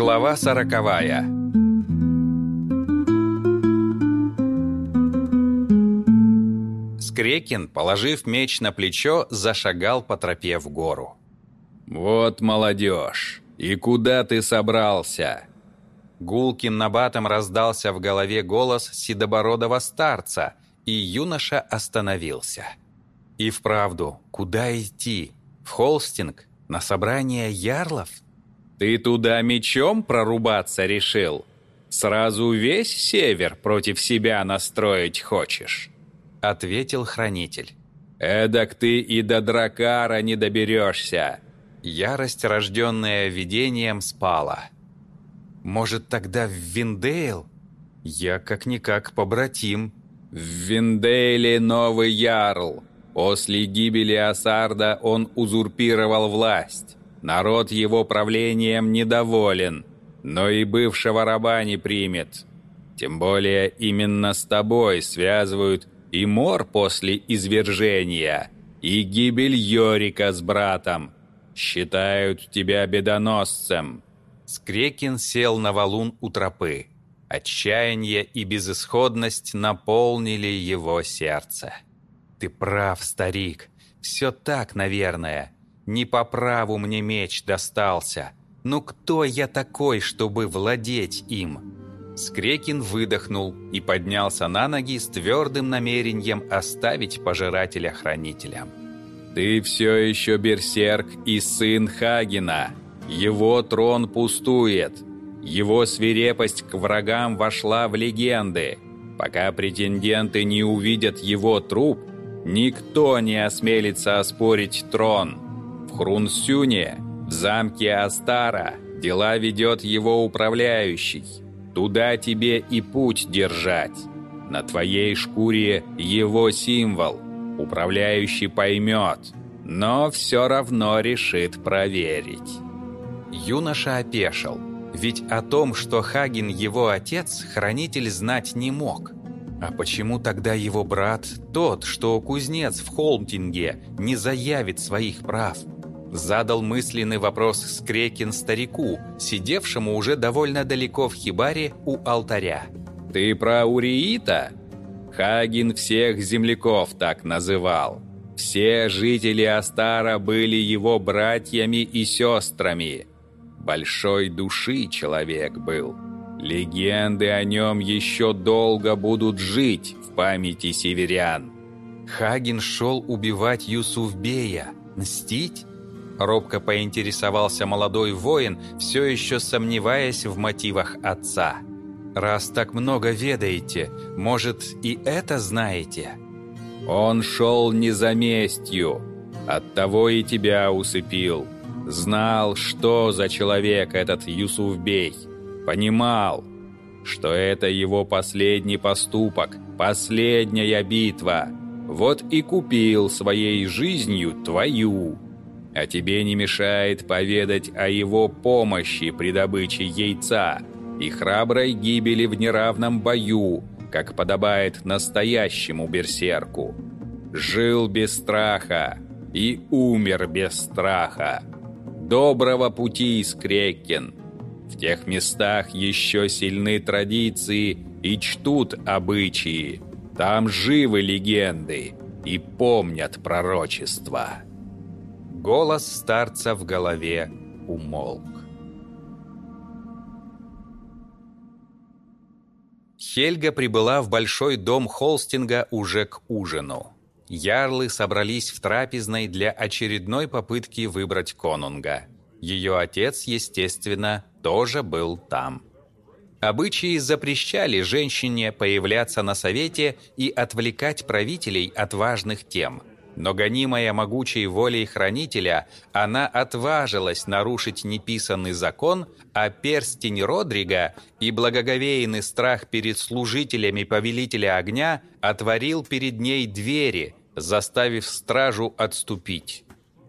Глава сороковая Скрекин, положив меч на плечо, зашагал по тропе в гору. «Вот молодежь! И куда ты собрался?» Гулким набатом раздался в голове голос седобородого старца, и юноша остановился. И вправду, куда идти? В Холстинг? На собрание ярлов? Ты туда мечом прорубаться решил? Сразу весь север против себя настроить хочешь? Ответил хранитель. Эдак ты и до Дракара не доберешься. Ярость, рожденная видением, спала. Может, тогда в Виндейл? Я как-никак побратим. В Виндейле новый ярл. После гибели Асарда он узурпировал власть. Народ его правлением недоволен, но и бывшего раба не примет. Тем более именно с тобой связывают и мор после извержения, и гибель Йорика с братом. Считают тебя бедоносцем». Скрекин сел на валун у тропы. Отчаяние и безысходность наполнили его сердце. «Ты прав, старик. Все так, наверное. Не по праву мне меч достался. Ну кто я такой, чтобы владеть им?» Скрекин выдохнул и поднялся на ноги с твердым намерением оставить пожирателя хранителям. «Ты все еще берсерк и сын Хагена. Его трон пустует. Его свирепость к врагам вошла в легенды. Пока претенденты не увидят его труп, Никто не осмелится оспорить трон. В Хрунсюне, в замке Астара, дела ведет его управляющий. Туда тебе и путь держать. На твоей шкуре его символ. Управляющий поймет, но все равно решит проверить. Юноша опешил, ведь о том, что Хаген его отец, хранитель знать не мог – а почему тогда его брат, тот, что кузнец в Холмтинге, не заявит своих прав? Задал мысленный вопрос Скрекин старику, сидевшему уже довольно далеко в хибаре у алтаря. «Ты про Уриита?» Хагин всех земляков так называл. Все жители Астара были его братьями и сестрами. Большой души человек был. Легенды о нем еще долго будут жить в памяти северян. Хаген шел убивать Юсуфбея. Мстить? Робко поинтересовался молодой воин, все еще сомневаясь в мотивах отца. «Раз так много ведаете, может, и это знаете?» «Он шел не за местью, оттого и тебя усыпил. Знал, что за человек этот Юсуфбей понимал, что это его последний поступок, последняя битва. Вот и купил своей жизнью твою. А тебе не мешает поведать о его помощи при добыче яйца и храброй гибели в неравном бою, как подобает настоящему берсерку. Жил без страха и умер без страха. Доброго пути, Скрекин! В тех местах еще сильны традиции и чтут обычаи. Там живы легенды и помнят пророчества. Голос старца в голове умолк. Хельга прибыла в большой дом Холстинга уже к ужину. Ярлы собрались в трапезной для очередной попытки выбрать конунга. Ее отец, естественно, тоже был там. Обычаи запрещали женщине появляться на совете и отвлекать правителей от важных тем. Но гонимая могучей волей хранителя, она отважилась нарушить неписанный закон, а перстень Родрига и благоговейный страх перед служителями повелителя огня отворил перед ней двери, заставив стражу отступить.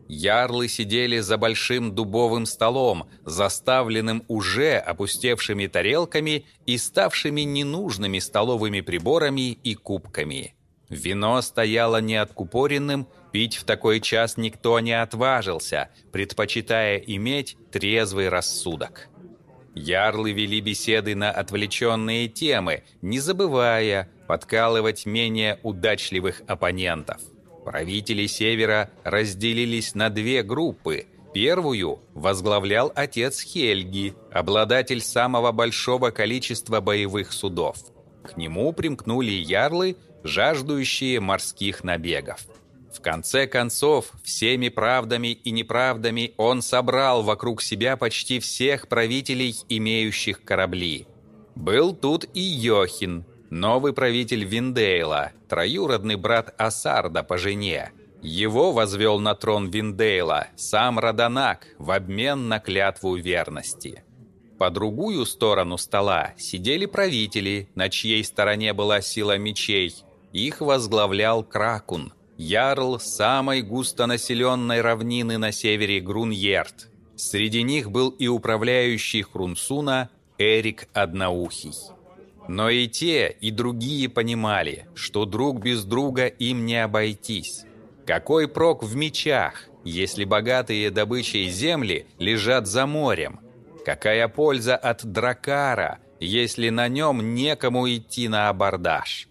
Ярлы сидели за большим дубовым столом, заставленным уже опустевшими тарелками и ставшими ненужными столовыми приборами и кубками. Вино стояло неоткупоренным, пить в такой час никто не отважился, предпочитая иметь трезвый рассудок. Ярлы вели беседы на отвлеченные темы, не забывая подкалывать менее удачливых оппонентов. Правители Севера разделились на две группы. Первую возглавлял отец Хельги, обладатель самого большого количества боевых судов. К нему примкнули ярлы, жаждущие морских набегов. В конце концов, всеми правдами и неправдами он собрал вокруг себя почти всех правителей, имеющих корабли. Был тут и Йохин, новый правитель Виндейла, троюродный брат Асарда по жене. Его возвел на трон Виндейла сам Раданак в обмен на клятву верности. По другую сторону стола сидели правители, на чьей стороне была сила мечей. Их возглавлял Кракун – ярл самой густонаселенной равнины на севере Груньерд. Среди них был и управляющий Хрунсуна Эрик Одноухий. Но и те, и другие понимали, что друг без друга им не обойтись. Какой прок в мечах, если богатые добычей земли лежат за морем? Какая польза от дракара, если на нем некому идти на абордаж?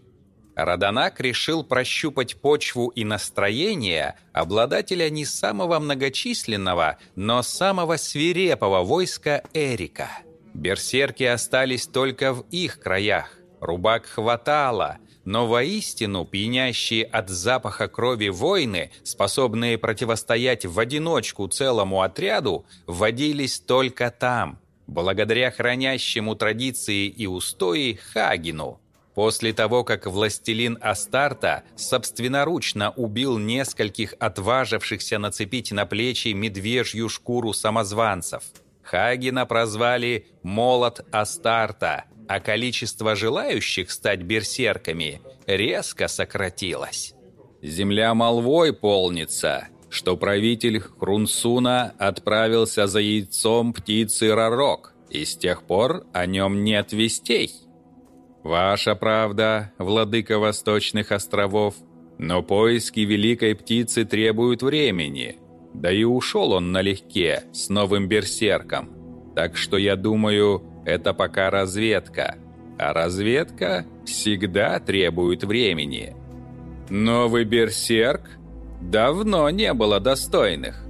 Раданак решил прощупать почву и настроение обладателя не самого многочисленного, но самого свирепого войска Эрика. Берсерки остались только в их краях. Рубак хватало, но воистину пьянящие от запаха крови воины, способные противостоять в одиночку целому отряду, водились только там, благодаря хранящему традиции и устои Хагину – После того, как властелин Астарта собственноручно убил нескольких отважившихся нацепить на плечи медвежью шкуру самозванцев, Хагина прозвали «Молот Астарта», а количество желающих стать берсерками резко сократилось. Земля молвой полнится, что правитель Хрунсуна отправился за яйцом птицы Ророк, и с тех пор о нем нет вестей. Ваша правда, владыка Восточных островов, но поиски великой птицы требуют времени. Да и ушел он налегке с новым берсерком. Так что я думаю, это пока разведка. А разведка всегда требует времени. Новый берсерк? Давно не было достойных.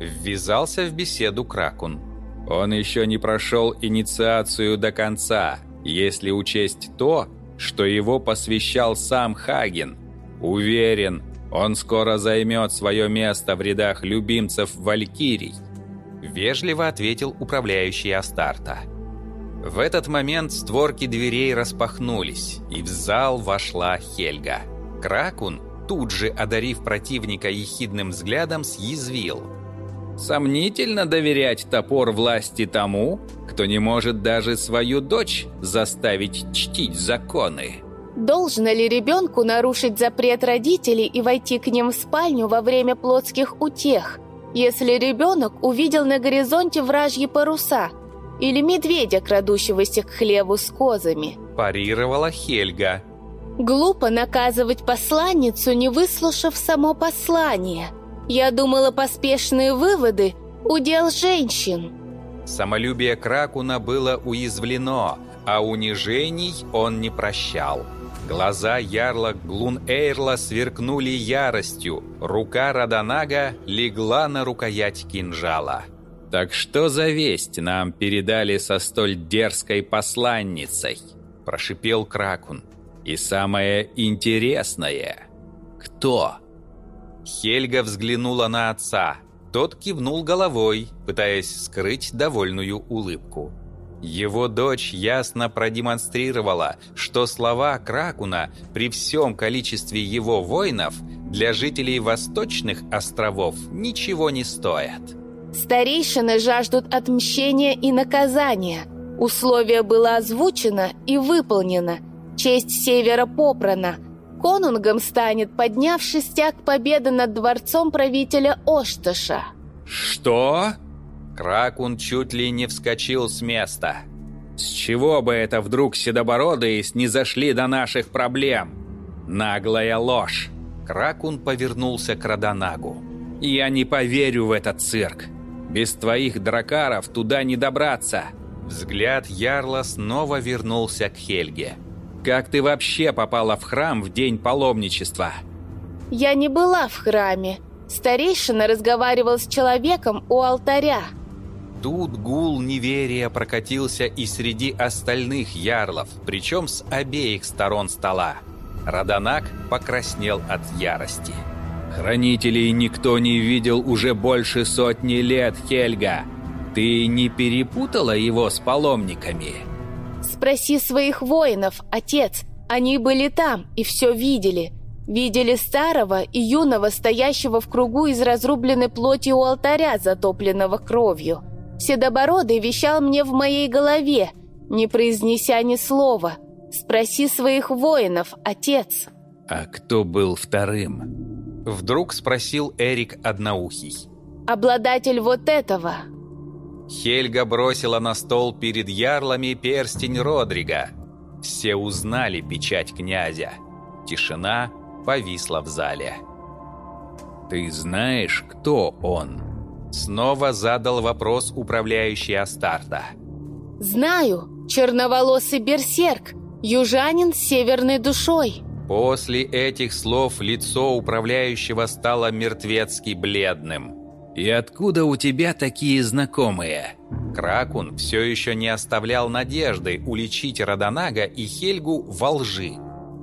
Ввязался в беседу Кракун. Он еще не прошел инициацию до конца – если учесть то, что его посвящал сам Хаген. Уверен, он скоро займет свое место в рядах любимцев Валькирий. Вежливо ответил управляющий Астарта. В этот момент створки дверей распахнулись, и в зал вошла Хельга. Кракун, тут же одарив противника ехидным взглядом, съязвил – Сомнительно доверять топор власти тому, кто не может даже свою дочь заставить чтить законы. Должно ли ребенку нарушить запрет родителей и войти к ним в спальню во время плотских утех, если ребенок увидел на горизонте вражьи паруса или медведя, крадущегося к хлебу с козами? Парировала Хельга. Глупо наказывать посланницу, не выслушав само послание – я думала, поспешные выводы – удел женщин. Самолюбие Кракуна было уязвлено, а унижений он не прощал. Глаза ярла Глун-Эйрла сверкнули яростью, рука Раданага легла на рукоять кинжала. «Так что за весть нам передали со столь дерзкой посланницей?» – прошипел Кракун. «И самое интересное – кто?» Хельга взглянула на отца. Тот кивнул головой, пытаясь скрыть довольную улыбку. Его дочь ясно продемонстрировала, что слова Кракуна при всем количестве его воинов для жителей Восточных островов ничего не стоят. Старейшины жаждут отмщения и наказания. Условие было озвучено и выполнено. Честь Севера попрана – Конунгом станет поднявший стяг победы над дворцом правителя Ошташа. Что? Кракун чуть ли не вскочил с места. С чего бы это вдруг седобородые снизошли до наших проблем? Наглая ложь. Кракун повернулся к Раданагу. «Я не поверю в этот цирк. Без твоих дракаров туда не добраться. Взгляд Ярла снова вернулся к Хельге. «Как ты вообще попала в храм в день паломничества?» «Я не была в храме. Старейшина разговаривал с человеком у алтаря». Тут гул неверия прокатился и среди остальных ярлов, причем с обеих сторон стола. Радонак покраснел от ярости. «Хранителей никто не видел уже больше сотни лет, Хельга. Ты не перепутала его с паломниками?» «Спроси своих воинов, отец. Они были там и все видели. Видели старого и юного, стоящего в кругу из разрубленной плоти у алтаря, затопленного кровью. Седобородый вещал мне в моей голове, не произнеся ни слова. Спроси своих воинов, отец». «А кто был вторым?» Вдруг спросил Эрик Одноухий. «Обладатель вот этого». Хельга бросила на стол перед ярлами перстень Родрига. Все узнали печать князя. Тишина повисла в зале. «Ты знаешь, кто он?» Снова задал вопрос управляющий Астарта. «Знаю, черноволосый берсерк, южанин с северной душой». После этих слов лицо управляющего стало мертвецки бледным. «И откуда у тебя такие знакомые?» Кракун все еще не оставлял надежды уличить Радонага и Хельгу во лжи.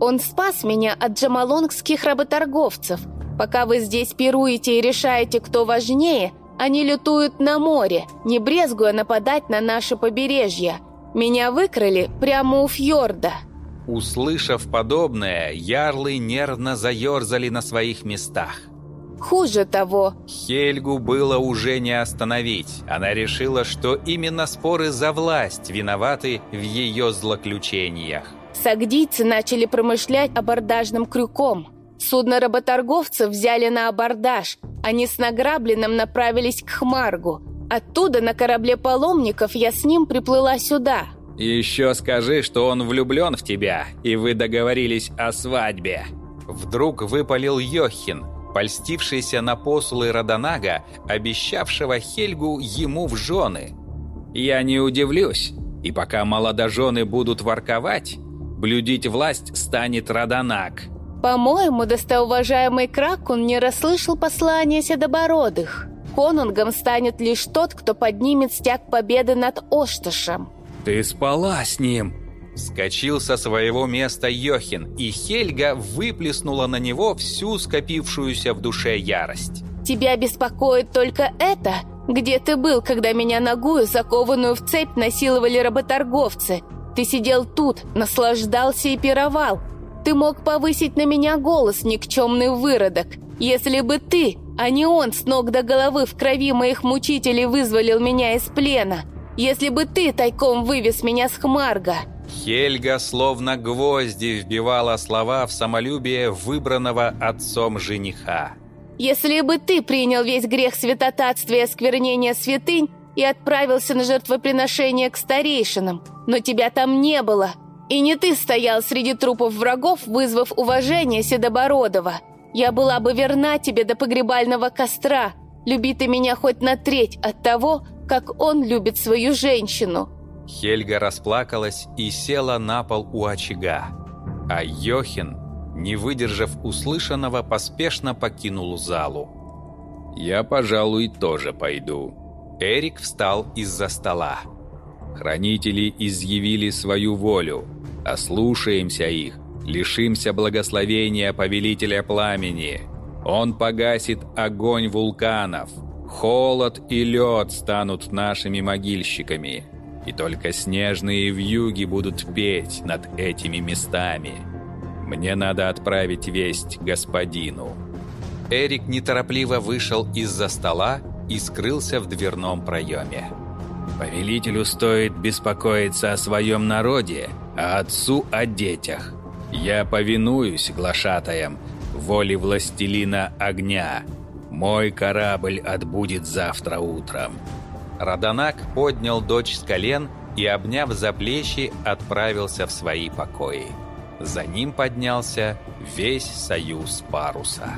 «Он спас меня от джамалонгских работорговцев. Пока вы здесь пируете и решаете, кто важнее, они лютуют на море, не брезгуя нападать на наше побережье. Меня выкрали прямо у фьорда». Услышав подобное, ярлы нервно заерзали на своих местах. Хуже того, Хельгу было уже не остановить. Она решила, что именно споры за власть виноваты в ее злоключениях. сагдийцы начали промышлять абордажным крюком. Судно работорговцев взяли на абордаж. Они с награбленным направились к Хмаргу. Оттуда на корабле паломников я с ним приплыла сюда. «Еще скажи, что он влюблен в тебя, и вы договорились о свадьбе». Вдруг выпалил Йохин, польстившийся на посулы Радонага, обещавшего Хельгу ему в жены. «Я не удивлюсь, и пока молодожены будут ворковать, блюдить власть станет Радонаг». По-моему, достоуважаемый Кракун не расслышал послания Седобородых. Конунгом станет лишь тот, кто поднимет стяг победы над Ошташем. «Ты спала с ним!» Скочил со своего места Йохин, и Хельга выплеснула на него всю скопившуюся в душе ярость. Тебя беспокоит только это? Где ты был, когда меня ногую, закованную в цепь, насиловали работорговцы? Ты сидел тут, наслаждался и пировал. Ты мог повысить на меня голос, никчемный выродок. Если бы ты, а не он, с ног до головы в крови моих мучителей вызволил меня из плена. Если бы ты тайком вывез меня с Хмарга. Хельга словно гвозди вбивала слова в самолюбие выбранного отцом жениха. Если бы ты принял весь грех святотатствия и осквернения святынь и отправился на жертвоприношение к старейшинам, но тебя там не было, и не ты стоял среди трупов врагов, вызвав уважение Седобородова, я была бы верна тебе до погребального костра, люби ты меня хоть на треть от того, как он любит свою женщину». Хельга расплакалась и села на пол у очага. А Йохин, не выдержав услышанного, поспешно покинул залу. «Я, пожалуй, тоже пойду». Эрик встал из-за стола. Хранители изъявили свою волю. Ослушаемся их, лишимся благословения Повелителя Пламени. Он погасит огонь вулканов. Холод и лед станут нашими могильщиками. И только снежные вьюги будут петь над этими местами. Мне надо отправить весть господину». Эрик неторопливо вышел из-за стола и скрылся в дверном проеме. Повелителю стоит беспокоиться о своем народе, а отцу о детях. Я повинуюсь глашатаям, воле властелина огня. Мой корабль отбудет завтра утром». Радонак поднял дочь с колен и, обняв за плечи, отправился в свои покои. За ним поднялся весь союз паруса.